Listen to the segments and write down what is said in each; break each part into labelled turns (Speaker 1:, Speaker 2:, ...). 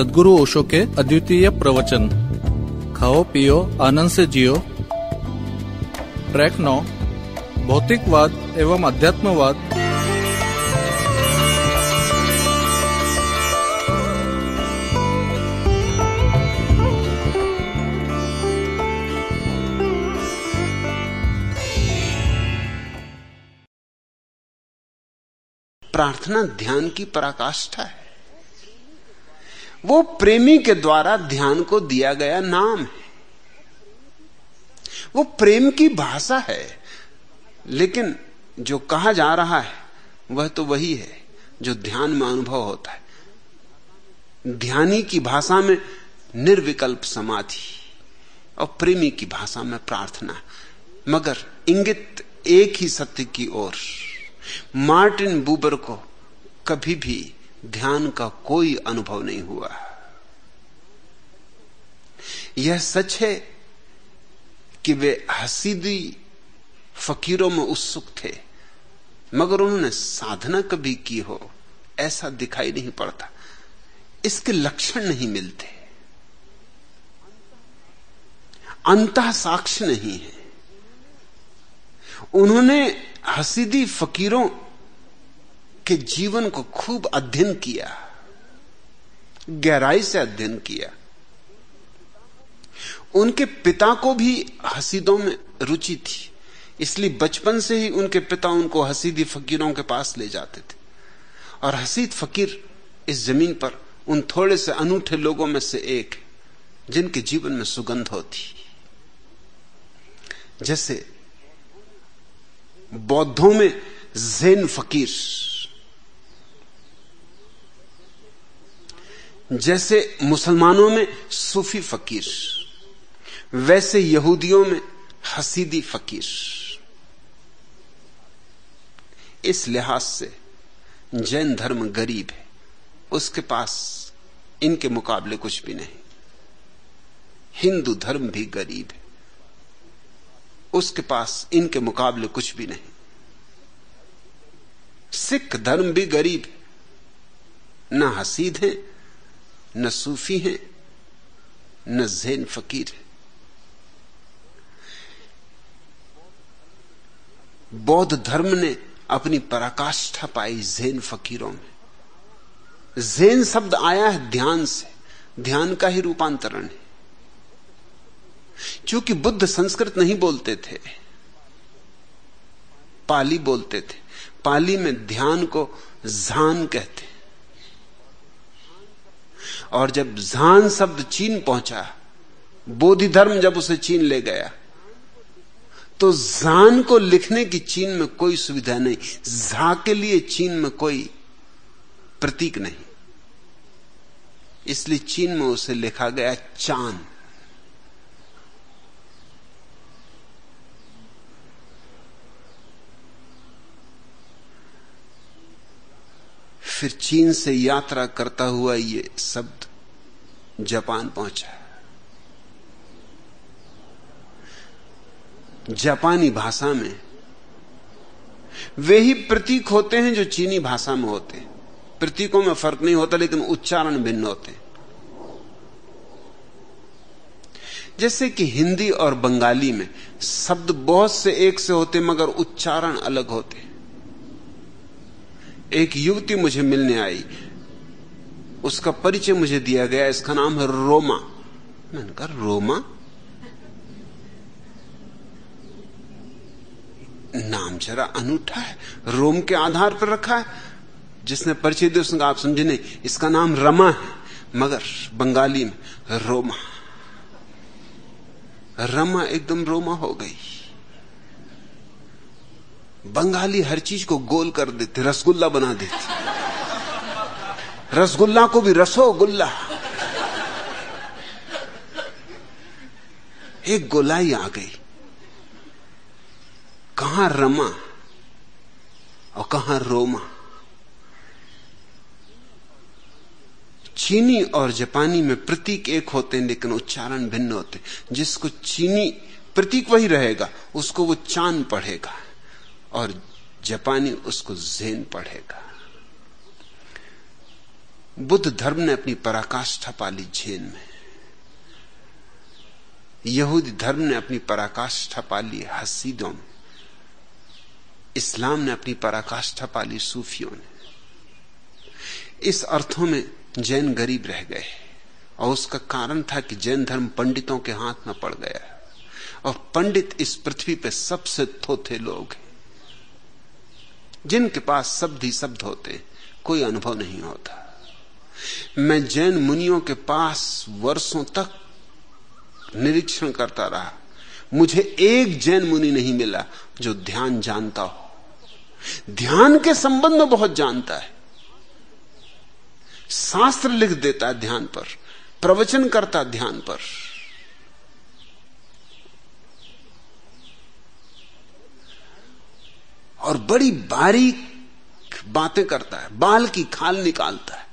Speaker 1: सदगुरु ओशो के अद्वितीय प्रवचन। खाओ, पियो, आनंद से जियो। ट्रैक नौ, भौतिकवाद एवं अध्यात्मवाद।
Speaker 2: प्रार्थना ध्यान की पराकाष्ठा है। वो प्रेमी के द्वारा ध्यान को दिया गया नाम है। वो प्रेम की भाषा है, लेकिन जो कहा जा रहा है, वह तो वही है जो ध्यान में अनुभव होता है। ध्यानी की भाषा में निर्विकल्प समाधि और प्रेमी की भाषा में प्रार्थना। मगर इंगित एक ही सत्य की ओर, मार्टिन बूबर को कभी भी ध्यान का कोई अनुभव नहीं हुआ। यह सच है कि वे हसीदी फकीरों में उत्सुक थे, मगर उन्होंने साधना कभी की हो, ऐसा दिखाई नहीं पड़ता। इसके लक्षण नहीं मिलते। अंत साक्ष नहीं है। उन्होंने हसीदी फकीरों के जीवन को खूब अध्ययन किया, गहराई से अध्ययन किया। उनके पिता को भी हसीदों में रुचि थी, इसलिए बचपन से ही उनके पिता उनको हसीदी फकीरों के पास ले जाते थे। और हसीद फकीर इस ज़मीन पर उन थोड़े से अनूठे लोगों में से एक जिनके जीवन में सुगंध होती। जैसे बौद्धों में जैन फकीर जैसे मुसलमानों में सूफी फकीर, वैसे यहूदियों में हसीदी फकीर। इस लिहाज से जैन धर्म गरीब है, उसके पास इनके मुकाबले कुछ भी नहीं। हिंदू धर्म भी गरीब है, उसके पास इनके मुकाबले कुछ भी नहीं। सिख धर्म भी गरीब है, न हसीद है न सूफी है, न जैन फकीर है। बौद्ध धर्म ने अपनी पराकाष्ठा पाई जैन फकीरों में। जैन शब्द आया है ध्यान से। ध्यान का ही रूपांतरण है। क्योंकि बुद्ध संस्कृत नहीं बोलते थे, पाली बोलते थे। पाली में ध्यान को झान कहते और जब झान शब्द चीन पहुँचा, बोधि धर्म जब उसे चीन ले गया तो जान को लिखने की चीन में कोई सुविधा नहीं झा के लिए चीन में कोई प्रतीक नहीं। इसलिए चीन में उसे लिखा गया चाँद। फिर चीन से यात्रा करता हुआ ये शब्द जापान पहुँचा। जापानी भाषा में वे ही प्रतीक होते हैं जो चीनी भाषा में होते हैं। प्रतीकों में फ़र्क नहीं होता, लेकिन उच्चारण भिन्न होते हैं। जैसे कि हिंदी और बंगाली में शब्द बहुत से एक से होते, मगर उच्चारण अलग होते। एक युवती मुझे मिलने आई उसका परिचय मुझे दिया गया, इसका नाम है रोमा। मैंने कहा, रोमा? नाम जरा अनूठा है, रोम के आधार पर रखा है। जिसने परिचय दिया, उसने आप समझे नहीं, इसका नाम रमा है, मगर बंगाली में रोमा। रमा एकदम रोमा हो गई। बंगाली हर चीज़ को गोल कर देते, रसगुल्ला बना देते। रसगुल्ला को भी रसो गुल्ला एक गोलाई आ गई। कहा रमा और कहा रोमा। चीनी और जापानी में प्रतीक एक होते हैं, लेकिन उच्चारण भिन्न होते जिसको चीनी प्रतीक वही रहेगा, उसको वो चाँद पढ़ेगा और जापानी उसको जेन पढ़ेगा। बुद्ध धर्म ने अपनी पराकाष्ठा पाली झेन में। यहूदी धर्म ने अपनी पराकाष्ठा पाली हसीदों में। इस्लाम ने अपनी पराकाष्ठा पाली सूफियों ने। इस अर्थों में जैन गरीब रह गए और उसका कारण था कि जैन धर्म पंडितों के हाथ में पड़ गया और पंडित इस पृथ्वी पर सबसे थोथे लोग हैं। जिनके पास शब्द ही शब्द होते, कोई अनुभव नहीं होता। मैं जैन मुनियों के पास वर्षों तक निरीक्षण करता रहा। मुझे एक जैन मुनि नहीं मिला जो ध्यान जानता हो। ध्यान के संबंध में बहुत जानता है। शास्त्र लिख देता है ध्यान पर, प्रवचन करता ध्यान पर। और बड़ी बारीक बातें करता है, बाल की खाल निकालता है।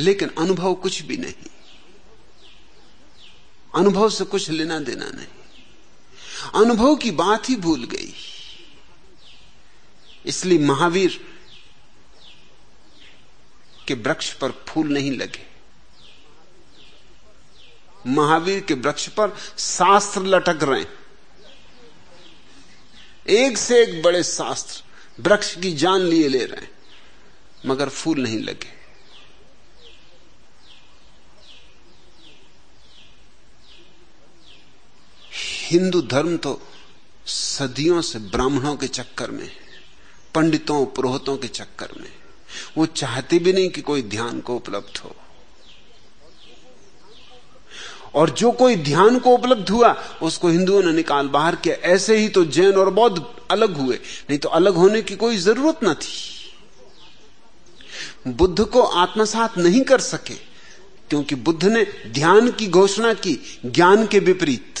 Speaker 2: लेकिन अनुभव कुछ भी नहीं। अनुभव से कुछ लेना देना नहीं। अनुभव की बात ही भूल गई। इसलिए महावीर के वृक्ष पर फूल नहीं लगे। महावीर के वृक्ष पर शास्त्र लटक रहे एक से एक बड़े शास्त्र वृक्ष की जान लिए ले रहे मगर फूल नहीं लगे। हिंदू धर्म तो सदियों से ब्राह्मणों के चक्कर में पंडितों, पुरोहितों के चक्कर में वो चाहते भी नहीं कि कोई ध्यान को उपलब्ध हो। और जो कोई ध्यान को उपलब्ध हुआ, उसको हिंदुओं ने निकाल बाहर किया। ऐसे ही तो जैन और बौद्ध अलग हुए, नहीं तो अलग होने की कोई ज़रूरत ना थी। बुद्ध को आत्मसात नहीं कर सके, क्योंकि बुद्ध ने ध्यान की घोषणा की, ज्ञान के विपरीत।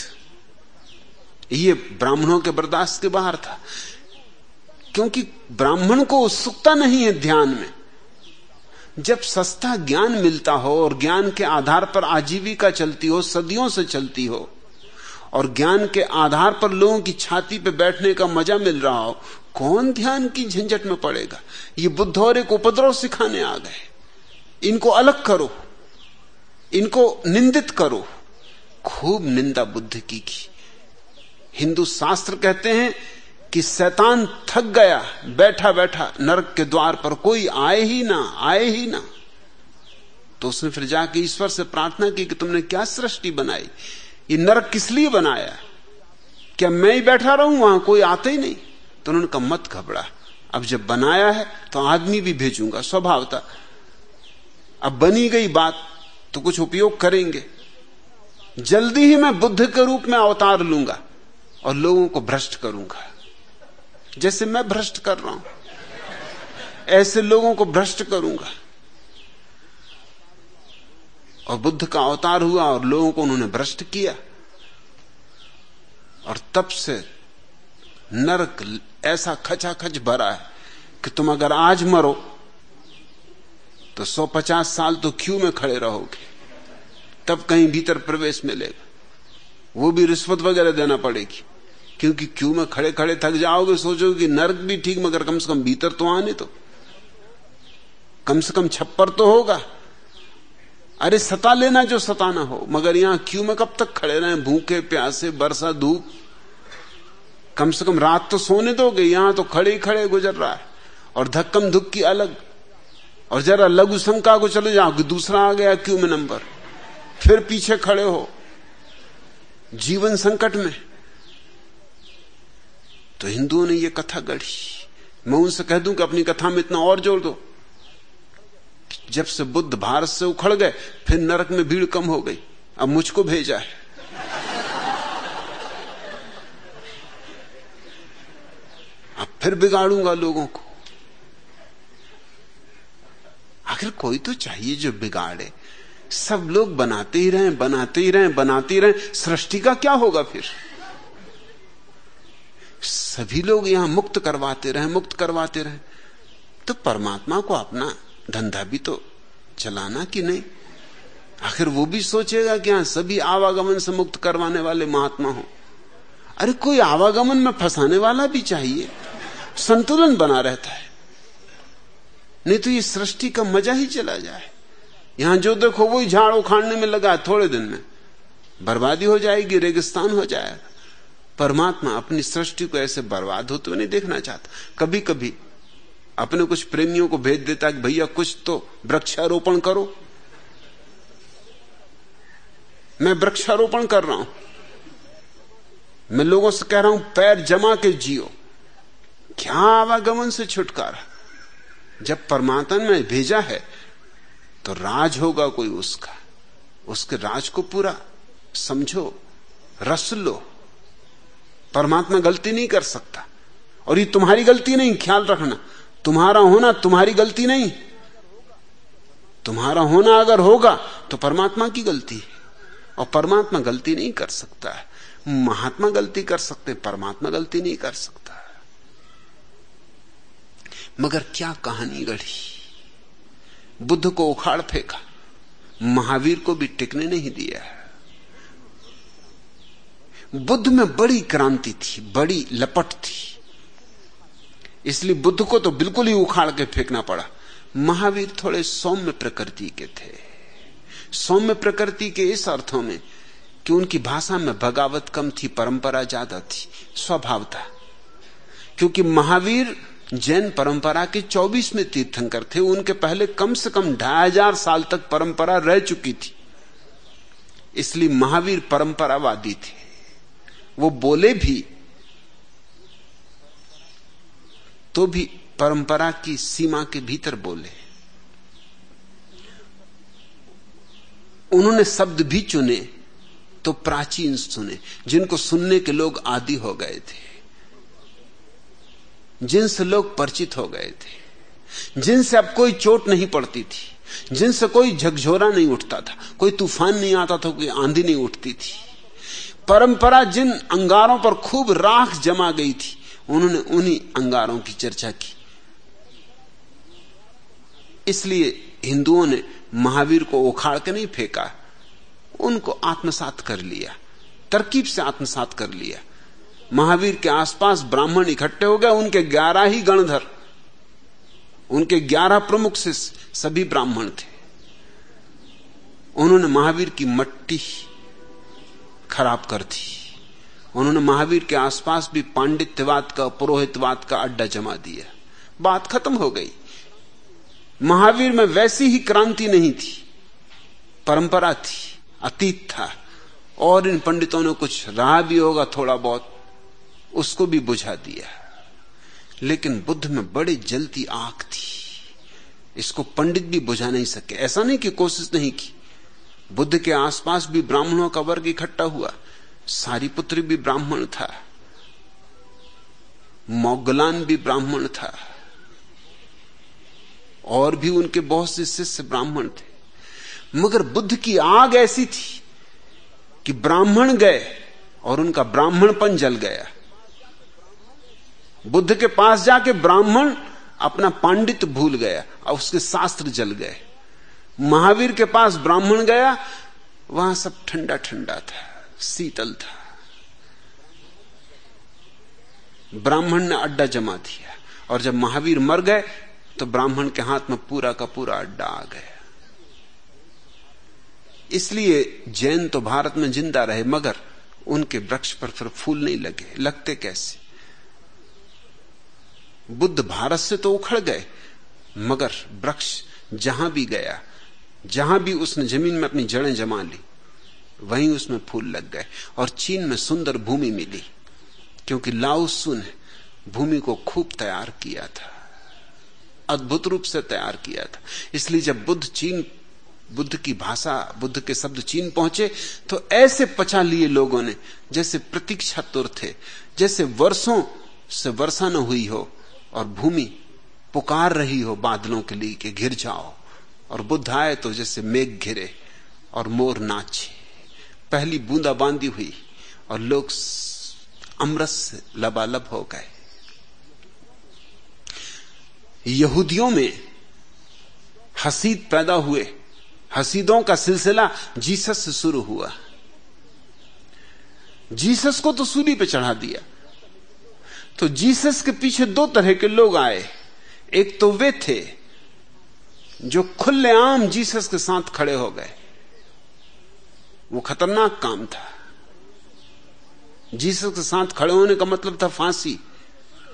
Speaker 2: ये ब्राह्मणों के बर्दाश्त के बाहर था। क्योंकि ब्राह्मण को उत्सुकता नहीं है ध्यान में। जब सस्ता ज्ञान मिलता हो और ज्ञान के आधार पर आजीविका चलती हो, सदियों से चलती हो, और ज्ञान के आधार पर लोगों की छाती पे बैठने का मज़ा मिल रहा हो, कौन ध्यान की झंझट में पड़ेगा? ये बुद्ध और एक उपद्रव सिखाने आ गए। इनको अलग करो। इनको निंदित करो। खूब निंदा बुद्ध की की। हिंदू शास्त्र कहते हैं कि शैतान थक गया बैठा बैठा नरक के द्वार पर कोई आए ही ना, आए ही ना। तो उसने फिर जाके ईश्वर से प्रार्थना की कि तुमने क्या सृष्टि बनाई? ये नरक किस लिए बनाया? क्या मैं ही बैठा रहूँ, वहाँ कोई आते ही नहीं? तो उन्होंने कहा, मत घबरा। अब जब बनाया है तो आदमी भी भेजूँगा स्वभाव था अब बनी गई बात तो कुछ उपयोग करेंगे। जल्दी ही मैं बुद्ध के रूप में अवतार लूँगा। और लोगों को भ्रष्ट करूँगा। जैसे मैं भ्रष्ट कर रहा हूँ, ऐसे लोगों को भ्रष्ट करूँगा। और बुद्ध का अवतार हुआ और लोगों को उन्होंने भ्रष्ट किया। और तब से नरक ऐसा खचा खच भरा है कि तुम अगर आज मरो तो 150 साल तो क्यू में खड़े रहोगे? तब कहीं भीतर प्रवेश मिलेगा। वो भी रिश्वत वगैरह देना पड़ेगी। क्योंकि क्यों में खड़े खड़े थक जाओगे, सोचोगे कि नर्क भी ठीक, मगर कम से कम भीतर तो आने तो। कम से कम छप्पर तो होगा। अरे सता लेना जो सताना हो, मगर यहाँ क्यों में कब तक खड़े रहे? भूखे, प्यासे, बरसा, धूप। कम से कम रात तो सोने दोगे, यहाँ तो खड़े ही खड़े गुजर रहा है। और धक्कम धुक्की अलग। और जरा लघु शंका को चले जाओ कि दूसरा आ गया क्यों में नंबर? फिर पीछे खड़े हो। जीवन संकट में। तो हिंदुओं ने यह कथा गढ़ी। मैं उनसे कह दूँ कि अपनी कथा में इतना और जोड़ दो। जब से बुद्ध भारत से उखड़ गए, फिर नरक में भीड़ कम हो गई। अब मुझको भेजा है। अब फिर बिगाड़ूँगा लोगों को। आखिर कोई तो चाहिए जो बिगाड़े। सब लोग बनाते ही रहे, बनाते ही रहे, बनाते ही रहे। सृष्टि का क्या होगा फिर? सभी लोग यहाँ मुक्त करवाते रहे, मुक्त करवाते रहे। तो परमात्मा को अपना धंधा भी तो चलाना कि नहीं? आखिर वो भी सोचेगा कि यहाँ सभी आवागमन से मुक्त करवाने वाले महात्मा हो। अरे कोई आवागमन में फंसाने वाला भी चाहिए। संतुलन बना रहता है। नहीं तो ये सृष्टि का मज़ा ही चला जाए। यहाँ जो देखो, वही झाड़ उखाड़ने में लगा थोड़े दिन में। बर्बादी हो जाएगी, रेगिस्तान हो जाएगा। परमात्मा अपनी सृष्टि को ऐसे बर्बाद होते हुए नहीं देखना चाहता। कभी कभी अपने कुछ प्रेमियों को भेज देता कि भैया कुछ तो वृक्षारोपण करो। मैं वृक्षारोपण कर रहा हूँ। मैं लोगों से कह रहा हूँ, पैर जमा के जियो। क्या आवागमन से छुटकारा? जब परमात्मा ने भेजा है तो राज होगा कोई उसका। उसके राज को पूरा समझो, रस लो। परमात्मा गलती नहीं कर सकता। और ये तुम्हारी गलती नहीं, ख्याल रखना। तुम्हारा होना तुम्हारी गलती नहीं। तुम्हारा होना अगर होगा तो परमात्मा की गलती है। और परमात्मा गलती नहीं कर सकता है। महात्मा गलती कर सकते, परमात्मा गलती नहीं कर सकता मगर क्या कहानी गढ़ी? बुद्ध को उखाड़ फेंका। महावीर को भी टिकने नहीं दिया बुद्ध में बड़ी क्रांति थी, बड़ी लपट थी। इसलिए बुद्ध को तो बिल्कुल ही उखाड़ के फेंकना पड़ा। महावीर थोड़े सौम्य प्रकृति के थे। सौम्य प्रकृति के इस अर्थों में कि उनकी भाषा में बगावत कम थी, परंपरा ज़्यादा थी, स्वभाव था। क्योंकि महावीर जैन परंपरा के 24 में तीर्थंकर थे, उनके पहले कम से कम ढाई हज़ार साल तक परंपरा रह चुकी थी। इसलिए महावीर परंपरावादी थे। वो बोले भी तो भी परंपरा की सीमा के भीतर बोले। उन्होंने शब्द भी चुने तो प्राचीन सुने। जिनको सुनने के लोग आदि हो गए थे, जिनसे लोग परिचित हो गए थे, जिनसे अब कोई चोट नहीं पड़ती थी, जिनसे कोई झकझोरा नहीं उठता था, कोई तूफ़ान नहीं आता था, कोई आंधी नहीं उठती थी। परंपरा जिन अंगारों पर खूब राख जमा गई थी, उन्होंने उन्हीं अंगारों की चर्चा की। इसलिए हिंदुओं ने महावीर को उखाड़ के नहीं फेंका, उनको आत्मसात कर लिया, तरकीब से आत्मसात कर लिया। महावीर के आसपास ब्राह्मण इकट्ठे हो गए, उनके ग्यारह ही गणधर, उनके ग्यारह प्रमुख से सभी ब्राह्मण थे। उन्होंने महावीर की मट्टी खराब कर दी उन्होंने महावीर के आसपास भी पांडित्यवाद का, पुरोहितवाद का अड्डा जमा दिया। बात खत्म हो गई। महावीर में वैसी ही क्रांति नहीं थी। परंपरा थी, अतीत था। और इन पंडितों ने कुछ रहा भी होगा थोड़ा बहुत, उसको भी बुझा दिया। लेकिन बुद्ध में बड़ी जलती आँख थी। इसको पंडित भी बुझा नहीं सके। ऐसा नहीं कि कोशिश नहीं की। बुद्ध के आसपास भी ब्राह्मणों का वर्ग इकट्ठा हुआ। सारी पुत्र भी ब्राह्मण था। मोगलान भी ब्राह्मण था। और भी उनके बहुत से शिष्य ब्राह्मण थे। मगर बुद्ध की आग ऐसी थी कि ब्राह्मण गए और उनका ब्राह्मणपन जल गया। बुद्ध के पास जाके ब्राह्मण अपना पांडित भूल गया और उसके शास्त्र जल गए। महावीर के पास ब्राह्मण गया, वहाँ सब ठंडा ठंडा था, शीतल था। ब्राह्मण ने अड्डा जमा दिया, और जब महावीर मर गए तो ब्राह्मण के हाथ में पूरा का पूरा अड्डा आ गया। इसलिए जैन तो भारत में ज़िंदा रहे, मगर उनके वृक्ष पर फिर फूल नहीं लगे। लगते कैसे? बुद्ध भारत से तो उखड़ गए, मगर वृक्ष जहाँ भी गया जहाँ भी उसने ज़मीन में अपनी जड़ें जमा ली, वहीं उसमें फूल लग गए और चीन में सुंदर भूमि मिली, क्योंकि लाउसु ने भूमि को खूब तैयार किया था, अद्भुत रूप से तैयार किया था। इसलिए जब बुद्ध चीन, बुद्ध की भाषा, बुद्ध के शब्द चीन पहुँचे तो ऐसे पचा लिए लोगों ने, जैसे प्रतीक्षा तुर थे, जैसे वर्षों से वर्षा न हुई हो और भूमि पुकार रही हो बादलों के लिए कि घिर जाओ। और बुद्ध आए तो जैसे मेघ घिरे और मोर नाचे। पहली बूंदा बांदी हुई और लोग अमृत से लबालब हो गए। यहूदियों में हसीद पैदा हुए। हसीदों का सिलसिला जीसस से शुरू हुआ। जीसस को तो सूली पे चढ़ा दिया। तो जीसस के पीछे दो तरह के लोग आए। एक तो वे थे जो खुलेआम जीसस के साथ खड़े हो गए, वो खतरनाक काम था। जीसस के साथ खड़े होने का मतलब था फांसी,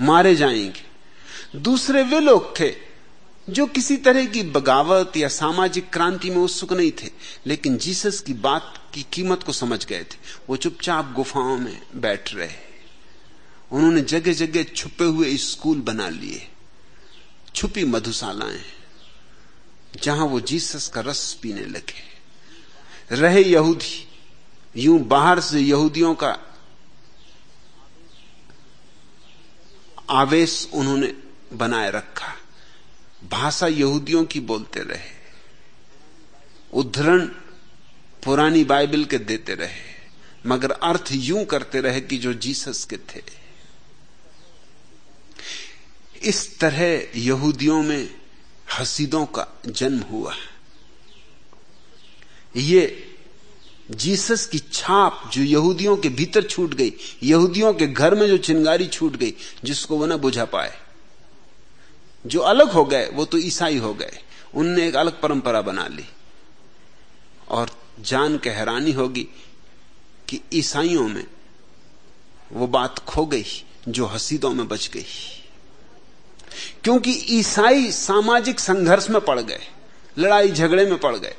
Speaker 2: मारे जाएँगे। दूसरे वे लोग थे जो किसी तरह की बगावत या सामाजिक क्रांति में उत्सुक नहीं थे, लेकिन जीसस की बात की कीमत को समझ गए थे। वो चुपचाप गुफाओं में बैठ रहे। उन्होंने जगह जगह छुपे हुए स्कूल बना लिए, छुपी मधुशालाएँ। जहाँ वो जीसस का रस पीने लगे। रहे यहूदी, यूँ बाहर से यहूदियों का आवेश उन्होंने बनाए रखा। भाषा यहूदियों की बोलते रहे। उद्धरण पुरानी बाइबल के देते रहे। मगर अर्थ यूँ करते रहे कि जो जीसस के थे। इस तरह यहूदियों में हसीदों का जन्म हुआ ये जीसस की छाप जो यहूदियों के भीतर छूट गई, यहूदियों के घर में जो चिंगारी छूट गई, जिसको वो ना बुझा पाए, जो अलग हो गए, वो तो ईसाई हो गए, उनने एक अलग परंपरा बना ली। और जान के हैरानी होगी कि ईसाइयों में वो बात खो गई, जो हसीदों में बच गई। क्योंकि ईसाई सामाजिक संघर्ष में पड़ गए, लड़ाई झगड़े में पड़ गए,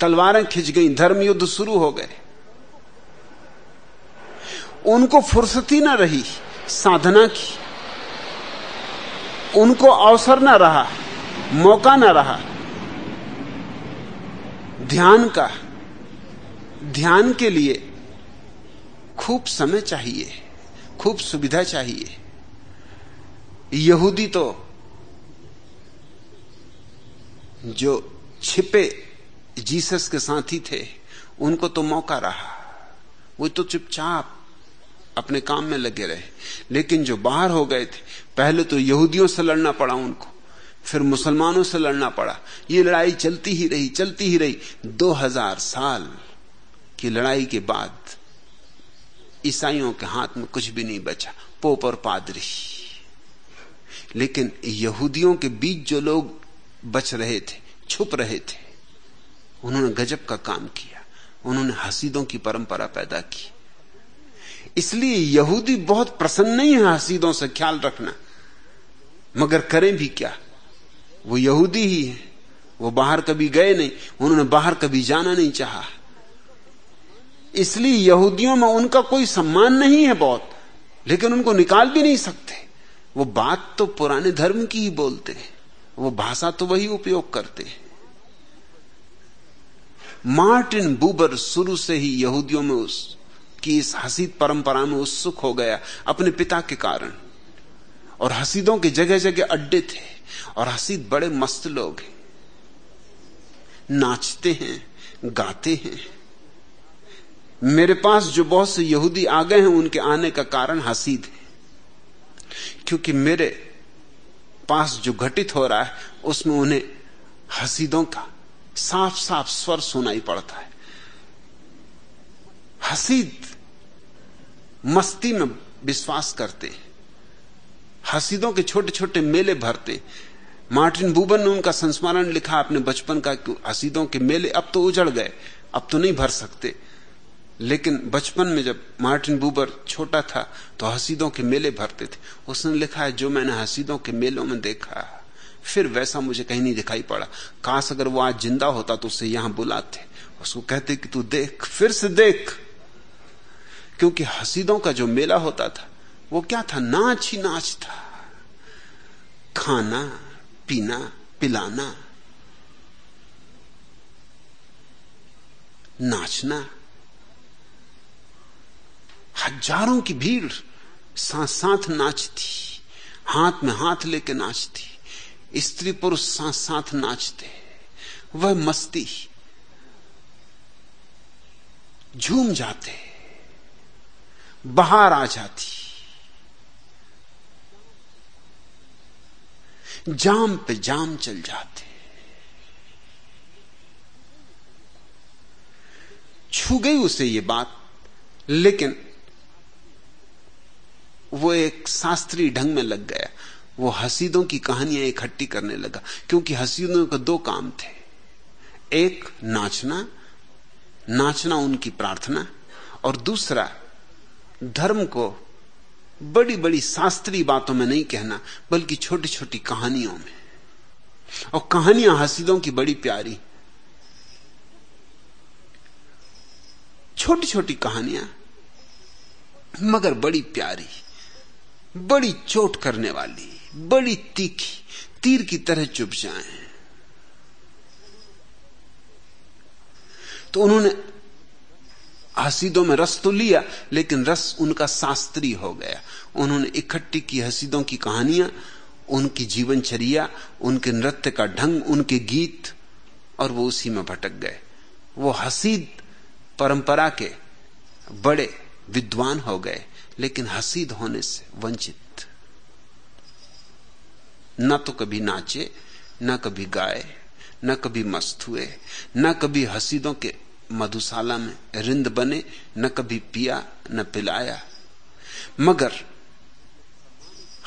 Speaker 2: तलवारें खिंच गई, धर्म युद्ध शुरू हो गए। उनको फुर्सती ना रही, साधना की। उनको अवसर ना रहा, मौका ना रहा। ध्यान का, ध्यान के लिए खूब समय चाहिए, खूब सुविधा चाहिए। यहूदी तो जो छिपे जीसस के साथी थे, उनको तो मौका रहा। वो तो चुपचाप अपने काम में लगे रहे। लेकिन जो बाहर हो गए थे, पहले तो यहूदियों से लड़ना पड़ा उनको, फिर मुसलमानों से लड़ना पड़ा। ये लड़ाई चलती ही रही, चलती ही रही। दो हज़ार साल की लड़ाई के बाद ईसाइयों के हाथ में कुछ भी नहीं बचा। पोप और पादरी। लेकिन यहूदियों के बीच जो लोग बच रहे थे, छुप रहे थे, उन्होंने गजब का काम किया, उन्होंने हसीदों की परंपरा पैदा की। इसलिए यहूदी बहुत प्रसन्न नहीं है हसीदों से ख्याल रखना। मगर करें भी क्या? वो यहूदी ही है। वो बाहर कभी गए नहीं, उन्होंने बाहर कभी जाना नहीं चाहा। इसलिए यहूदियों में उनका कोई सम्मान नहीं है बहुत, लेकिन उनको निकाल भी नहीं सकते। वो बात तो पुराने धर्म की ही बोलते हैं। वो भाषा तो वही उपयोग करते हैं। मार्टिन बुबर शुरू से ही यहूदियों में उस, की इस हसीद परंपरा में उत्सुक हो गया अपने पिता के कारण। और हसीदों के जगह जगह अड्डे थे और हसीद बड़े मस्त लोग हैं। नाचते हैं, गाते हैं। मेरे पास जो बहुत से यहूदी आ गए हैं, उनके आने का कारण हसीद है। क्योंकि मेरे पास जो घटित हो रहा है, उसमें उन्हें हसीदों का साफ़ साफ़ स्वर सुनाई पड़ता है। हसीद मस्ती में विश्वास करते हसीदों के छोटे छोटे मेले भरते मार्टिन बूबन ने उनका संस्मरण लिखा अपने बचपन का हसीदों के मेले अब तो उजड़ गए, अब तो नहीं भर सकते। लेकिन बचपन में जब मार्टिन बूबर छोटा था तो हसीदों के मेले भरते थे। उसने लिखा है, जो मैंने हसीदों के मेलों में देखा, फिर वैसा मुझे कहीं नहीं दिखाई पड़ा। काश अगर वो आज ज़िंदा होता तो उसे यहाँ बुलाते। उसको कहते कि तू देख, फिर से देख। क्योंकि हसीदों का जो मेला होता था, वो क्या था? नाच ही नाच था। खाना, पीना, पिलाना, नाचना। हज़ारों की भीड़ साथ साथ नाचती, हाथ में हाथ लेके नाचती, स्त्री पुरुष साथ साथ नाचते। वह मस्ती झूम जाते, बाहर आ जाती। जाम पे जाम चल जाते। छू गई उसे ये बात, लेकिन वो एक शास्त्रीय ढंग में लग गया। वो हसीदों की कहानियाँ इकट्ठी करने लगा, क्योंकि हसीदों के दो काम थे। एक, नाचना नाचना उनकी प्रार्थना, और दूसरा, धर्म को बड़ी बड़ी शास्त्रीय बातों में नहीं कहना, बल्कि छोटी छोटी कहानियों में। और कहानियाँ हसीदों की बड़ी प्यारी। छोटी छोटी कहानियाँ, मगर बड़ी प्यारी। बड़ी चोट करने वाली, बड़ी तीखी, तीर की तरह चुप जाए। तो उन्होंने हसीदों में रस तो लिया, लेकिन रस उनका शास्त्री हो गया। उन्होंने इकट्ठी की हसीदों की कहानियाँ, उनकी जीवनचर्या उनके नृत्य का ढंग, उनके गीत, और वो उसी में भटक गए। वो हसीद परंपरा के बड़े विद्वान हो गए। लेकिन हसीद होने से वंचित। न तो कभी नाचे, न कभी गाए, न कभी मस्त हुए, न कभी हसीदों के मधुशाला में रिंद बने, न कभी पिया, न पिलाया। मगर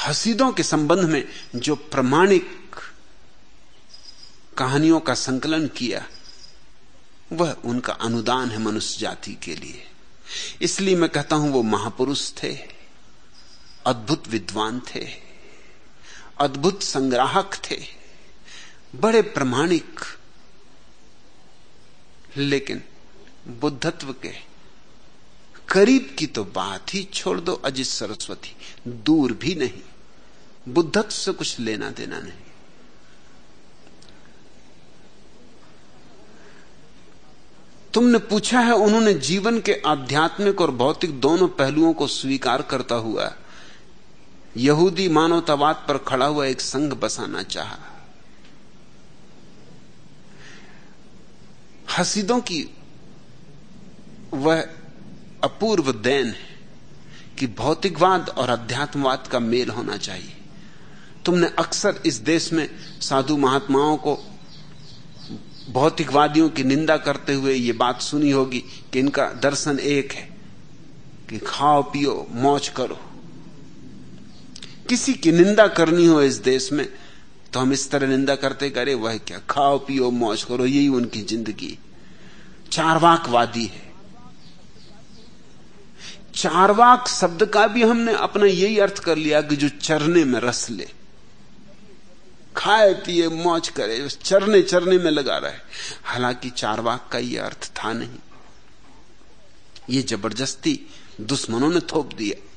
Speaker 2: हसीदों के संबंध में जो प्रमाणिक कहानियों का संकलन किया, वह उनका अनुदान है मनुष्य जाति के लिए। इसलिए मैं कहता हूँ, वो महापुरुष थे, अद्भुत विद्वान थे, अद्भुत संग्राहक थे, बड़े प्रमाणिक, लेकिन बुद्धत्व के करीब की तो बात ही छोड़ दो, अजित सरस्वती, दूर भी नहीं, बुद्धत्व से कुछ लेना देना नहीं। तुमने पूछा है, उन्होंने जीवन के आध्यात्मिक और भौतिक दोनों पहलुओं को स्वीकार करता हुआ, यहूदी मानवतावाद पर खड़ा हुआ एक संघ बसाना चाहा। हसीदों की वह अपूर्व देन है कि भौतिकवाद और अध्यात्मवाद का मेल होना चाहिए। तुमने अक्सर इस देश में साधु महात्माओं को भौतिकवादियों की निंदा करते हुए ये बात सुनी होगी कि इनका दर्शन एक है कि खाओ, पियो, मौज करो। किसी की निंदा करनी हो इस देश में तो हम इस तरह निंदा करते करे वह क्या, खाओ, पियो, मौज करो, यही उनकी ज़िंदगी चारवाकवादी है। चारवाक शब्द का भी हमने अपना यही अर्थ कर लिया कि जो चरने में रस ले। खाए, पिए, मौज करे चरने चरने में लगा रहे। हालाँकि चारवाक का यह अर्थ था नहीं। ये ज़बरदस्ती दुश्मनों ने थोप दिया।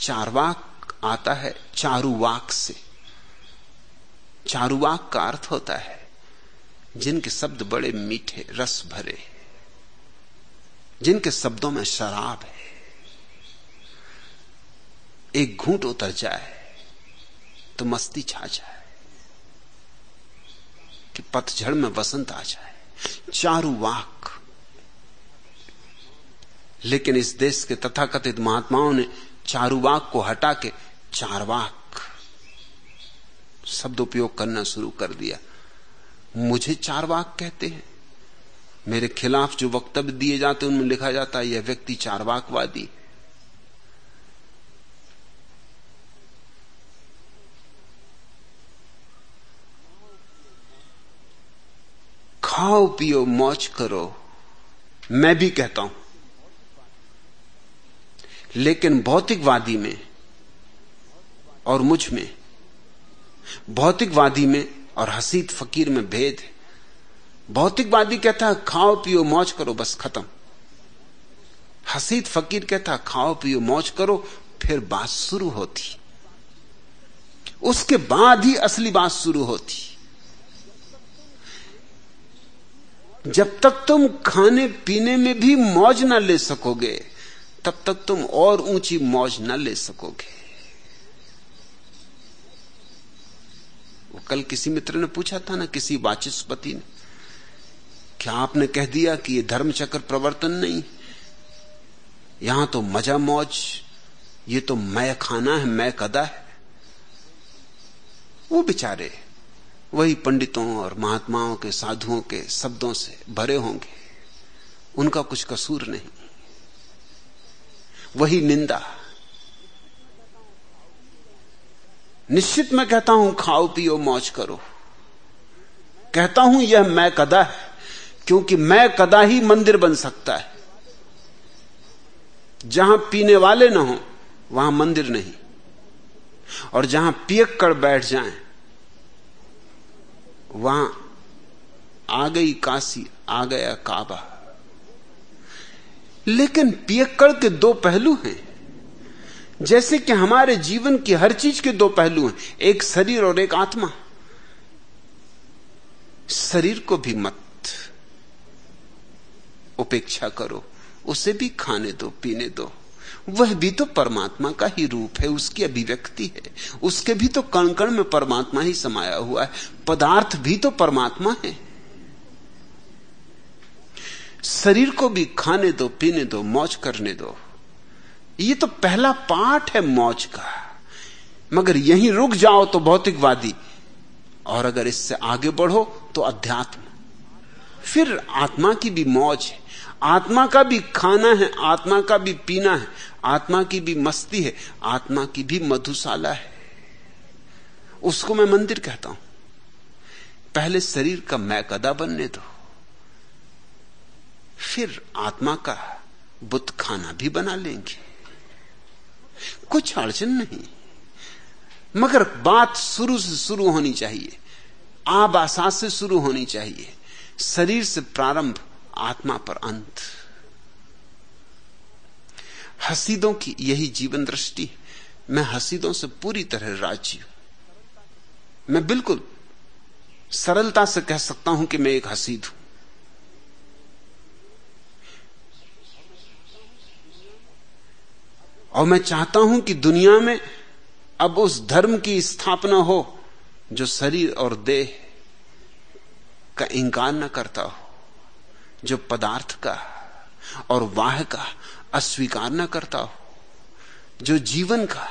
Speaker 2: चारवाक आता है चारुवाक से। चारुवाक का अर्थ होता है, जिनके शब्द बड़े मीठे, रस भरे। जिनके शब्दों में शराब है। एक घूंट उतर जाए तो मस्ती छा जाए, कि पतझड़ में वसंत आ जाए, चारू वाक। लेकिन इस देश के तथाकथित महात्माओं ने चारुवाक को हटा के चारवाक शब्द उपयोग करना शुरू कर दिया। मुझे चारवाक कहते हैं। मेरे खिलाफ जो वक्तव्य दिए जाते उनमें लिखा जाता है, यह व्यक्ति चारवाकवादी खाओ पियो, मौज करो। मैं भी कहता हूँ। लेकिन भौतिकवादी में और मुझमें, भौतिकवादी में और हसीद फकीर में भेद है। भौतिकवादी कहता है, खाओ, पियो, मौज करो, बस खत्म। हसीद फकीर कहता खाओ, पियो, मौज करो, फिर बात शुरू होती। उसके बाद ही असली बात शुरू होती। जब तक तुम खाने पीने में भी मौज ना ले सकोगे, तब तक तुम और ऊँची मौज ना ले सकोगे। वो कल किसी मित्र ने पूछा था ना, किसी वाचस्पति ने, क्या आपने कह दिया कि ये धर्म चक्र प्रवर्तन नहीं? यहाँ तो मज़ा मौज, ये तो मैं खाना है, मैं कदा है। वो बेचारे वही पंडितों और महात्माओं के, साधुओं के शब्दों से भरे होंगे। उनका कुछ कसूर नहीं। वही निंदा। निश्चित मैं कहता हूँ, खाओ, पियो, मौज करो। कहता हूँ, यह मैं कदा है, क्योंकि मैं कदा ही मंदिर बन सकता है। जहाँ पीने वाले ना हो, वहाँ मंदिर नहीं। और जहाँ पियक कर बैठ जाएँ वहाँ आ गई काशी, आ गया काबा। लेकिन पियक्कड़ के दो पहलू हैं। जैसे कि हमारे जीवन की हर चीज़ के दो पहलू हैं, एक शरीर और एक आत्मा। शरीर को भी मत उपेक्षा करो, उसे भी खाने दो, पीने दो। वह भी तो परमात्मा का ही रूप है, उसकी अभिव्यक्ति है। उसके भी तो कण कण में परमात्मा ही समाया हुआ है। पदार्थ भी तो परमात्मा है। शरीर को भी खाने दो, पीने दो, मौज करने दो। ये तो पहला पाठ है मौज का। मगर यहीं रुक जाओ तो भौतिकवादी। और अगर इससे आगे बढ़ो तो अध्यात्म। फिर आत्मा की भी मौज है। आत्मा का भी खाना है, आत्मा का भी पीना है। आत्मा की भी मस्ती है, आत्मा की भी मधुशाला है। उसको मैं मंदिर कहता हूँ। पहले शरीर का मैं कदा बनने दो। फिर आत्मा का बुत खाना भी बना लेंगे। कुछ अड़चन नहीं। मगर बात शुरू से शुरू होनी चाहिए। आबासा से शुरू होनी चाहिए। शरीर से प्रारंभ आत्मा पर अंत। हसीदों की यही जीवन दृष्टि मैं हसीदों से पूरी तरह राज़ी हूँ। मैं बिल्कुल सरलता से कह सकता हूँ कि मैं एक हसीद हूँ। और मैं चाहता हूँ कि दुनिया में अब उस धर्म की स्थापना हो जो शरीर और देह का इंकार न करता हो, जो पदार्थ का और वाह का अस्वीकार न करता हो। जो जीवन का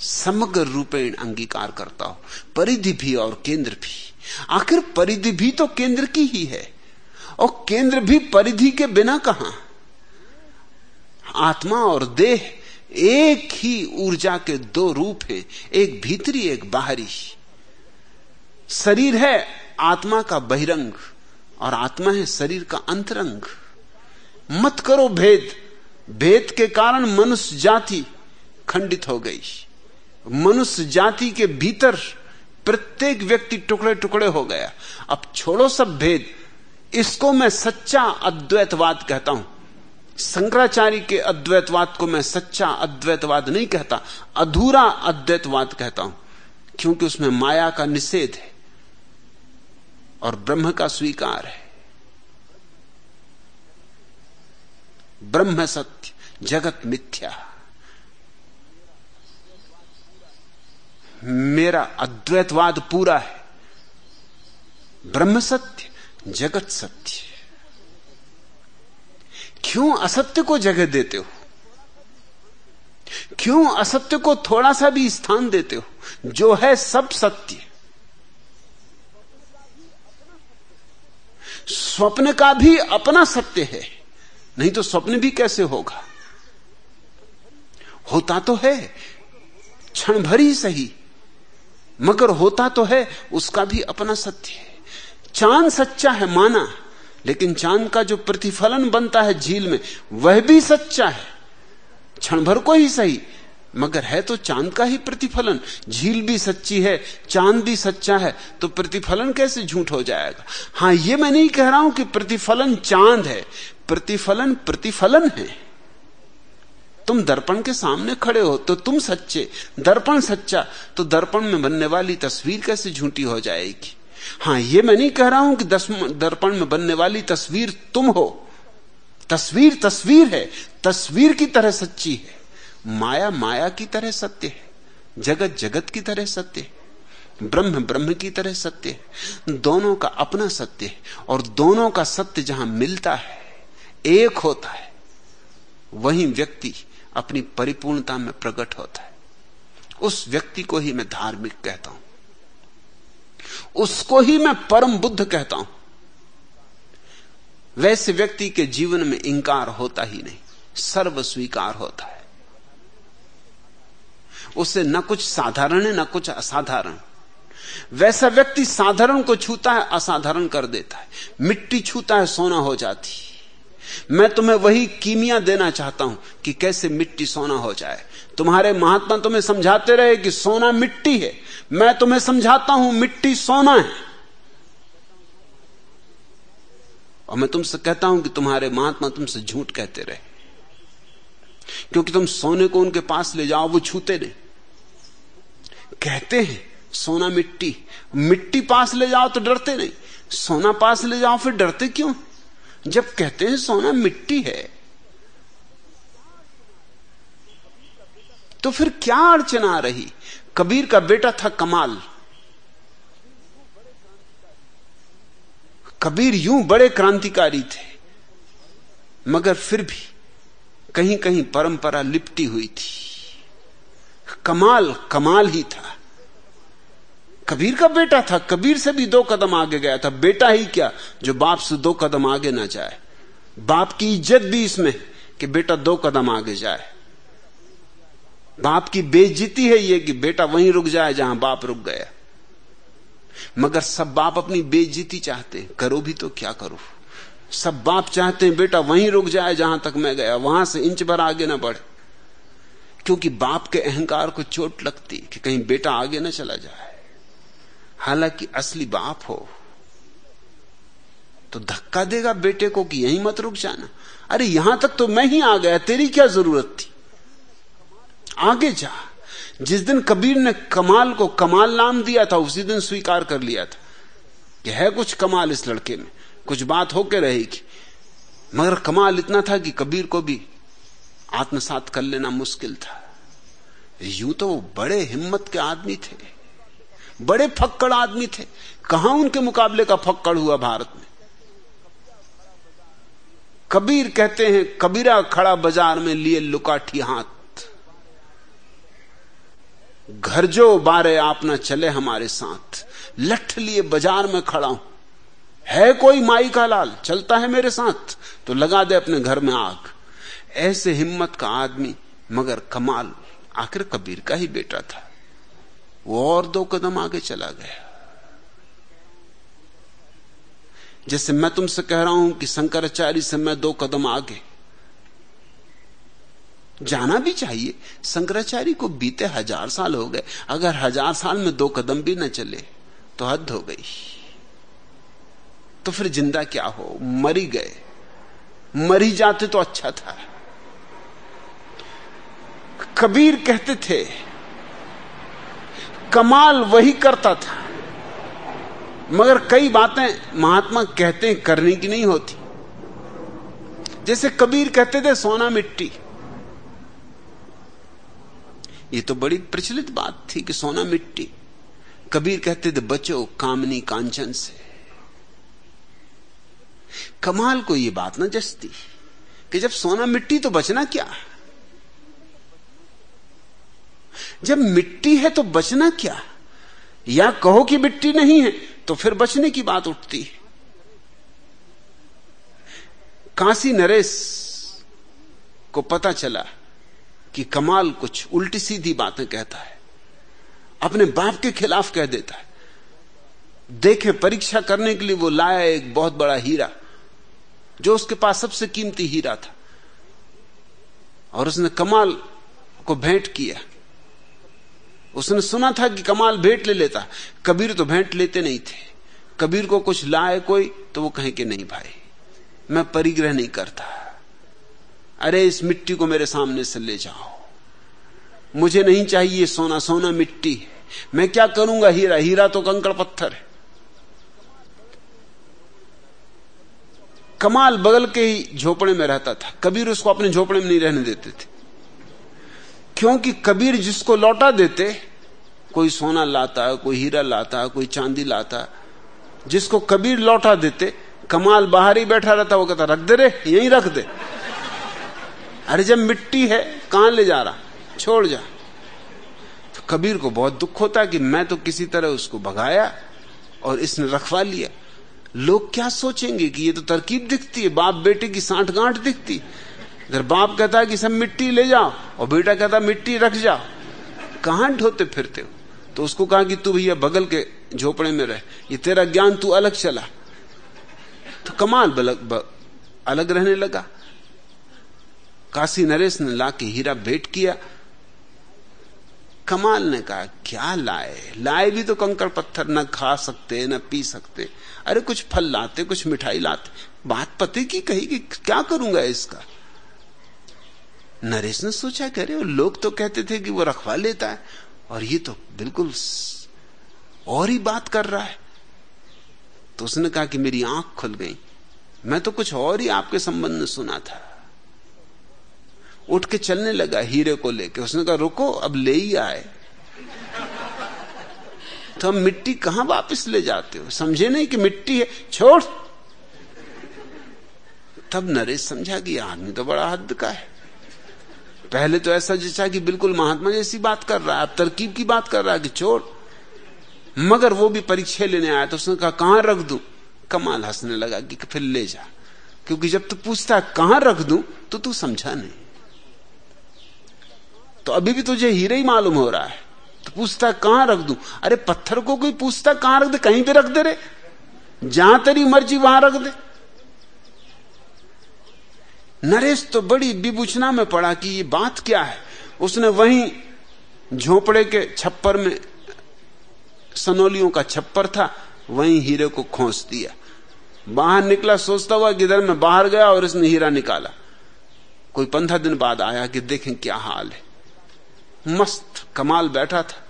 Speaker 2: समग्र रूपेण अंगीकार करता हो, परिधि भी और केंद्र भी। आखिर परिधि भी तो केंद्र की ही है, और केंद्र भी परिधि के बिना कहाँ? आत्मा और देह एक ही ऊर्जा के दो रूप हैं, एक भीतरी, एक बाहरी। शरीर है आत्मा का बहिरंग, और आत्मा है शरीर का अंतरंग। मत करो भेद। भेद के कारण मनुष्य जाति खंडित हो गई। मनुष्य जाति के भीतर प्रत्येक व्यक्ति टुकड़े टुकड़े हो गया। अब छोड़ो सब भेद। इसको मैं सच्चा अद्वैतवाद कहता हूँ। शंकराचार्य के अद्वैतवाद को मैं सच्चा अद्वैतवाद नहीं कहता, अधूरा अद्वैतवाद कहता हूँ, क्योंकि उसमें माया का निषेध है और ब्रह्म का स्वीकार है। ब्रह्म सत्य, जगत मिथ्या। मेरा अद्वैतवाद पूरा है। ब्रह्म सत्य, जगत सत्य। क्यों असत्य को जगह देते हो? क्यों असत्य को थोड़ा सा भी स्थान देते हो? जो है सब सत्य। स्वप्न का भी अपना सत्य है। नहीं तो स्वप्न भी कैसे होगा? होता तो है, क्षण भर ही सही, मगर होता तो है, उसका भी अपना सत्य है। चाँद सच्चा है माना, लेकिन चाँद का जो प्रतिफलन बनता है झील में, वह भी सच्चा है। क्षण भर को ही सही मगर है तो चाँद का ही प्रतिफलन। झील भी सच्ची है, चाँद भी सच्चा है तो प्रतिफलन कैसे झूठ हो जाएगा? हाँ यह मैं नहीं कह रहा हूँ कि प्रतिफलन चाँद है। प्रतिफलन प्रतिफलन है। तुम दर्पण के सामने खड़े हो तो तुम सच्चे। दर्पण सच्चा तो दर्पण में बनने वाली तस्वीर कैसे झूठी हो जाएगी? हाँ यह मैं नहीं कह रहा हूँ कि दर्पण में बनने वाली तस्वीर तुम हो। तस्वीर तस्वीर है, तस्वीर की तरह सच्ची है। माया माया की तरह सत्य है, जगत जगत की तरह सत्य है, ब्रह्म ब्रह्म की तरह सत्य है, दोनों का अपना सत्य है और दोनों का सत्य जहाँ मिलता है, एक होता है, वही व्यक्ति अपनी परिपूर्णता में प्रकट होता है। उस व्यक्ति को ही मैं धार्मिक कहता हूँ, उसको ही मैं परम बुद्ध कहता हूँ। वैसे व्यक्ति के जीवन में इंकार होता ही नहीं सर्व स्वीकार होता है। उससे न कुछ साधारण है, न कुछ असाधारण। वैसा व्यक्ति साधारण को छूता है, असाधारण कर देता है। मिट्टी छूता है, सोना हो जाती मैं तुम्हें वही कीमिया देना चाहता हूँ कि कैसे मिट्टी सोना हो जाए। तुम्हारे महात्मा तुम्हें समझाते रहे कि सोना मिट्टी है। मैं तुम्हें समझाता हूँ, मिट्टी सोना है। और मैं तुमसे कहता हूँ कि तुम्हारे महात्मा तुमसे झूठ कहते रहे। क्योंकि तुम सोने को उनके पास ले जाओ, वो छूते नहीं। कहते हैं, सोना मिट्टी। मिट्टी पास ले जाओ तो डरते नहीं। सोना पास ले जाओ फिर डरते क्यों? जब कहते हैं सोना मिट्टी है तो फिर क्या अड़चन आ रही? कबीर का बेटा था कमाल। कबीर यूँ बड़े क्रांतिकारी थे, मगर फिर भी कहीं कहीं परंपरा लिपटी हुई थी। कमाल कमाल ही था। कबीर का बेटा था, कबीर से भी दो कदम आगे गया था। बेटा ही क्या, जो बाप से दो कदम आगे ना जाए। बाप की इज़्ज़त भी इसमें कि बेटा दो कदम आगे जाए। बाप की बेइज्जती है यह कि बेटा वहीं रुक जाए जहाँ बाप रुक गया। मगर सब बाप अपनी बेइज्जती चाहते हैं। करो भी तो क्या करो। सब बाप चाहते हैं बेटा वहीं रुक जाए जहाँ तक मैं गया, वहाँ से इंच भर आगे ना बढ़े। क्योंकि बाप के अहंकार को चोट लगती कि कहीं बेटा आगे ना चला जाए। हालाँकि असली बाप हो तो धक्का देगा बेटे को कि यहीं मत रुक जाना। अरे यहाँ तक तो मैं ही आ गया, तेरी क्या ज़रूरत थी? आगे जा। जिस दिन कबीर ने कमाल को कमाल नाम दिया था, उसी दिन स्वीकार कर लिया था कि है कुछ कमाल इस लड़के में। कुछ बात होके रहेगी। मगर कमाल इतना था कि कबीर को भी आत्मसात कर लेना मुश्किल था। यूँ तो वो बड़े हिम्मत के आदमी थे। बड़े फक्कड़ आदमी थे। कहाँ उनके मुकाबले का फक्कड़ हुआ भारत में? कबीर कहते हैं, कबीरा खड़ा बाज़ार में लिए लुकाठी हाथ। घर जो बारे आप ना चले हमारे साथ। लठ लिए बाज़ार में खड़ा हूँ। है कोई माई का लाल? चलता है मेरे साथ। तो लगा दे अपने घर में आग। ऐसे हिम्मत का आदमी, मगर कमाल, आखिर कबीर का ही बेटा था। वो और दो कदम आगे चला गया। जैसे मैं तुमसे कह रहा हूँ कि शंकराचार्य से मैं दो कदम आगे। जाना भी चाहिए। शंकराचार्य को बीते हज़ार साल हो गए। अगर हज़ार साल में दो कदम भी न चले तो हद हो गई। तो फिर ज़िंदा क्या हो? मरी गए। मरी जाते तो अच्छा था। कबीर कहते थे, कमाल वही करता था। मगर कई बातें महात्मा कहते हैं करने की नहीं होती। जैसे कबीर कहते थे, सोना मिट्टी। ये तो बड़ी प्रचलित बात थी कि सोना मिट्टी। कबीर कहते थे, बचो कामनी कांचन से। कमाल को ये बात ना जसती कि जब सोना मिट्टी तो बचना क्या? जब मिट्टी है तो बचना क्या? या कहो कि मिट्टी नहीं है तो फिर बचने की बात उठती है। काशी नरेश को पता चला कि कमाल कुछ उल्टी सीधी बातें कहता है। अपने बाप के खिलाफ कह देता है। देखे, परीक्षा करने के लिए वो लाया एक बहुत बड़ा हीरा, जो उसके पास सबसे कीमती हीरा था। और उसने कमाल को भेंट किया। उसने सुना था कि कमाल भेंट ले लेता। कबीर तो भेंट लेते नहीं थे। कबीर को कुछ लाए कोई तो वो कहे कि नहीं भाई, मैं परिग्रह नहीं करता। अरे, इस मिट्टी को मेरे सामने से ले जाओ। मुझे नहीं चाहिए सोना सोना मिट्टी। मैं क्या करूँगा? हीरा हीरा तो कंकड़ पत्थर है। कमाल बगल के ही झोपड़े में रहता था। कबीर उसको अपने झोपड़े में नहीं रहने देते थे। क्योंकि कबीर जिसको लौटा देते, कोई सोना लाता है कोई हीरा लाता है कोई चांदी लाता, जिसको कबीर लौटा देते, कमाल बाहर ही बैठा रहता, वो कहता, रख दे रे, यहीं रख दे। अरे जब मिट्टी है, कहाँ ले जा रहा? छोड़ जा। तो कबीर को बहुत दुख होता कि मैं तो किसी तरह उसको भगाया और इसने रखवा लिया। लोग क्या सोचेंगे कि ये तो तरकीब दिखती है बाप बेटे की साठ गांठ दिखती। इधर बाप कहता है कि सब मिट्टी ले जाओ, और बेटा कहता मिट्टी रख जाओ कहाँ ढोते फिरते हो? तो उसको कहा कि तू भैया बगल के झोपड़े में रह, ये तेरा ज्ञान तू अलग चला। तो कमाल बलग अलग रहने लगा। काशी नरेश ने लाके हीरा भेंट किया। कमाल ने कहा, क्या लाए? लाए भी तो कंकड़ पत्थर, न खा सकते, न पी सकते। अरे कुछ फल लाते, कुछ मिठाई लाते। बात पते की कही कि क्या करूँगा इसका? नरेश ने सोचा कह रहे लोग तो कहते थे कि वो रखवा लेता है। और ये तो बिल्कुल और ही बात कर रहा है। तो उसने कहा कि मेरी आँख खुल गई। मैं तो कुछ और ही आपके संबंध में सुना था। उठ के चलने लगा हीरे को लेके। उसने कहा, रुको, अब ले ही आए। तो हम मिट्टी कहाँ वापस ले जाते हो? समझे नहीं कि मिट्टी है? छोड़। तब नरेश समझा कि आदमी तो बड़ा हद का है। पहले तो ऐसा जैसा कि बिल्कुल महात्मा जैसी बात कर रहा है तरकीब की बात कर रहा है कि छोड़। मगर वो भी परीक्षा लेने आया तो उसने कहा, कहाँ रख दू? कमाल हंसने लगा कि फिर ले जा। क्योंकि जब तू पूछता कहाँ रख दू? तो तू समझा नहीं। तो अभी भी तुझे हीरे ही मालूम हो रहा है। तो पूछता कहाँ रख दू? अरे, पत्थर को कोई पूछता कहाँ रख दे? कहीं पे रख दे रे। जहाँ तेरी मर्ज़ी, वहाँ रख दे। नरेश तो बड़ी विभूचना में पड़ा कि ये बात क्या है? उसने वहीं झोपड़े के छप्पर में, सनोलियों का छप्पर था, वहीं हीरे को खोस दिया। बाहर निकला, सोचता हुआ कि इधर में बाहर गया और इसने हीरा निकाला। कोई पंद्रह दिन बाद आया कि देखें क्या हाल है। मस्त कमाल बैठा था,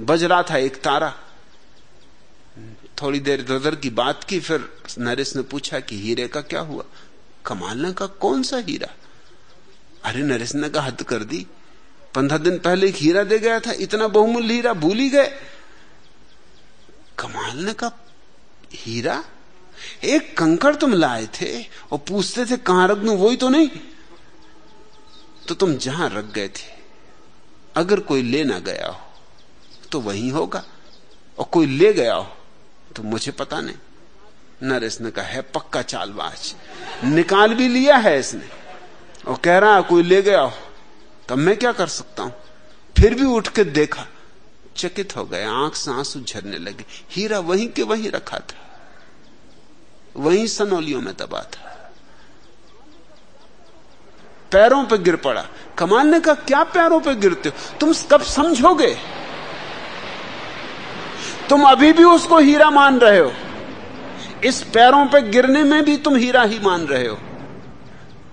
Speaker 2: बज रहा था एक तारा। थोड़ी देर इधर की बात की, फिर नरेश ने पूछा कि हीरे का क्या हुआ? कमाल ने कहा कौन सा हीरा? अरे नरेश ने कहा, हद कर दी। पंद्रह दिन पहले एक हीरा दे गया था, इतना बहुमूल्य हीरा भूल ही गए। कमाल ने कहा हीरा? एक कंकड़ तुम लाए थे और पूछते थे, कहाँ रख दू, वही तो नहीं। तो तुम जहाँ रख गए थे, अगर कोई ले ना गया हो तो वही होगा, और कोई ले गया हो तो मुझे पता नहीं। नरेश ने कहा, है पक्का चालबाज। निकाल भी लिया है इसने। और कह रहा है कोई ले गया हो, तब मैं क्या कर सकता हूँ? फिर भी उठ के देखा, चकित हो गए आँख से आँसू झरने लगे। हीरा वहीं के वहीं रखा था। वहीं सनौलियों में दबा था। पैरों पे गिर पड़ा। कमाल ने कहा, क्या पैरों पे गिरते हो? तुम कब समझोगे? तुम अभी भी उसको हीरा मान रहे हो। इस पैरों पे गिरने में भी तुम हीरा ही मान रहे हो।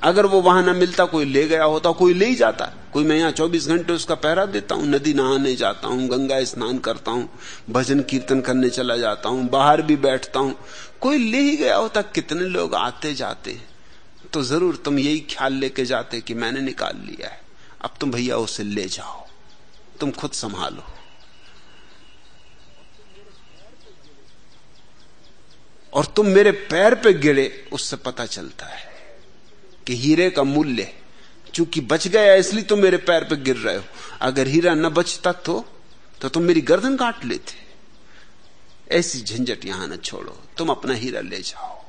Speaker 2: अगर वो वहाँ ना मिलता, कोई ले गया होता, कोई ले ही जाता। कोई मैं यहाँ 24 घंटे उसका पहरा देता हूँ, नदी नहाने जाता हूँ, गंगा स्नान करता हूँ, भजन कीर्तन करने चला जाता हूँ, बाहर भी बैठता हूँ। कोई ले ही गया होता, कितने लोग आते जाते। तो ज़रूर तुम यही ख्याल लेके जाते कि मैंने निकाल लिया है। अब तुम भैया उसे ले जाओ। तुम खुद संभालो। और तुम मेरे पैर पे गिरे, उससे पता चलता है कि हीरे का मूल्य चूँकि बच गया, इसलिए तुम मेरे पैर पे गिर रहे हो। अगर हीरा न बचता तो तो तुम मेरी गर्दन काट लेते। ऐसी झंझट यहाँ न छोड़ो। तुम अपना हीरा ले जाओ।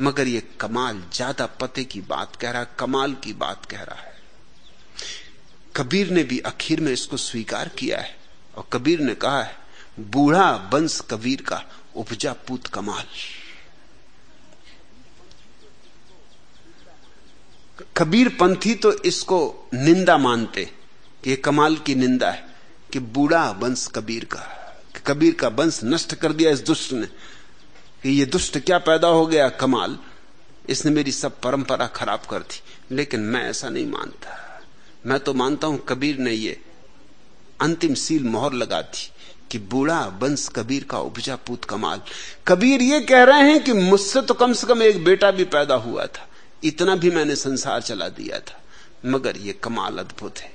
Speaker 2: मगर ये कमाल ज़्यादा पते की बात कह रहा कमाल की बात कह रहा है। कबीर ने भी आखिर में इसको स्वीकार किया है और कबीर ने कहा है, बूढ़ा बंश कबीर का उपजा पूत कमाल। कबीर पंथी तो इसको निंदा मानते, कि ये कमाल की निंदा है, कि बूढ़ा वंश कबीर का, कि कबीर का वंश नष्ट कर दिया इस दुष्ट ने, कि ये दुष्ट क्या पैदा हो गया, कमाल। इसने मेरी सब परंपरा खराब कर दी, लेकिन मैं ऐसा नहीं मानता। मैं तो मानता हूँ कबीर ने ये अंतिम सील मोहर लगा दी कि बूढ़ा वंश कबीर का उपजा पूत कमाल। कबीर ये कह रहे हैं कि मुझसे तो कम से कम एक बेटा भी पैदा हुआ था। इतना भी मैंने संसार चला दिया था। मगर ये कमाल अद्भुत है।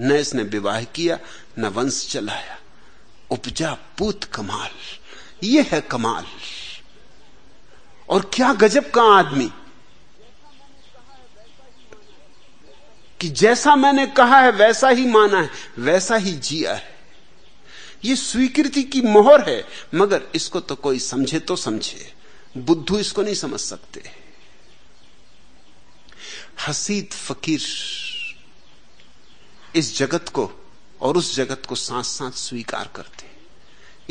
Speaker 2: न इसने विवाह किया, न वंश चलाया। उपजा पूत कमाल। ये है कमाल। और क्या गजब का आदमी। कि जैसा मैंने कहा है, वैसा ही माना है, वैसा ही जिया है। ये स्वीकृति की मोहर है। मगर इसको तो कोई समझे तो समझे। बुद्धू इसको नहीं समझ सकते। हसीद फकीर इस जगत को और उस जगत को साथ साथ स्वीकार करते।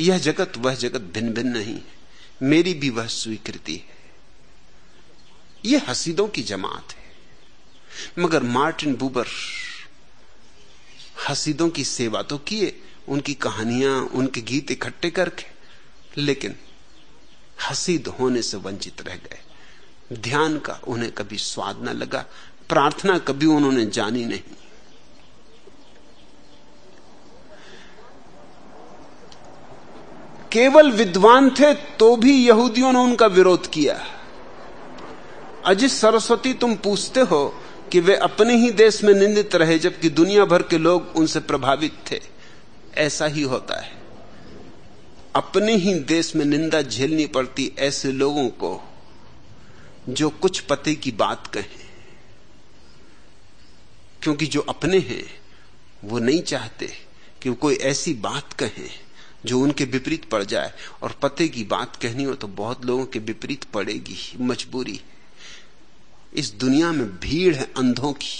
Speaker 2: यह जगत वह जगत भिन्न भिन्न नहीं है मेरी भी वह स्वीकृति है। यह हसीदों की जमात है। मगर मार्टिन बुबर हसीदों की सेवा तो किए उनकी कहानियाँ, उनके गीत इकट्ठे करके, लेकिन हसीद होने से वंचित रह गए। ध्यान का उन्हें कभी स्वाद न लगा, प्रार्थना कभी उन्होंने जानी नहीं। केवल विद्वान थे तो भी यहूदियों ने उनका विरोध किया। अजित सरस्वती, तुम पूछते हो कि वे अपने ही देश में निंदित रहे, जबकि दुनिया भर के लोग उनसे प्रभावित थे। ऐसा ही होता है। अपने ही देश में निंदा झेलनी पड़ती ऐसे लोगों को जो कुछ पते की बात कहें, क्योंकि जो अपने हैं, वो नहीं चाहते कि कोई ऐसी बात कहें जो उनके विपरीत पड़ जाए। और पते की बात कहनी हो तो बहुत लोगों के विपरीत पड़ेगी, मजबूरी। इस दुनिया में भीड़ है अंधों की,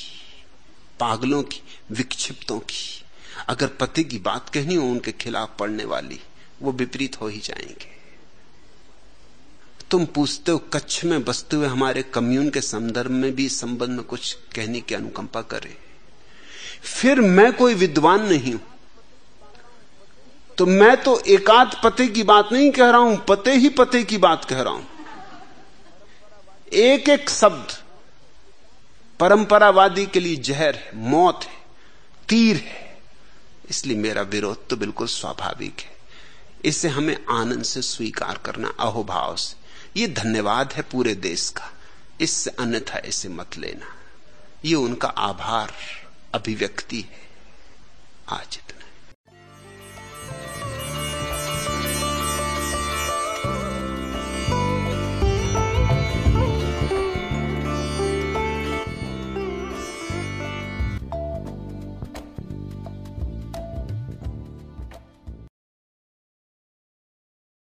Speaker 2: पागलों की, विक्षिप्तों की। अगर पति की बात कहनी हो उनके खिलाफ पड़ने वाली, वो विपरीत हो ही जाएँगे। तुम पूछते हो, कच्छ में बसते हुए हमारे कम्यून के संदर्भ में भी संबंध में कुछ कहने की अनुकंपा करे। फिर मैं कोई विद्वान नहीं हूँ। तो मैं तो एकाध पते की बात नहीं कह रहा हूँ, पते ही पते की बात कह रहा हूँ। एक एक शब्द परंपरावादी के लिए जहर है, मौत है, तीर है। इसलिए मेरा विरोध तो बिल्कुल स्वाभाविक है। इसे हमें आनंद से स्वीकार करना, अहोभाव से। ये धन्यवाद है पूरे देश का। इससे अन्यथा इसे मत लेना। ये उनका आभार अभिव्यक्ति है। आज